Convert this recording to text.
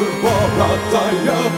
überbleibt sein Erbe.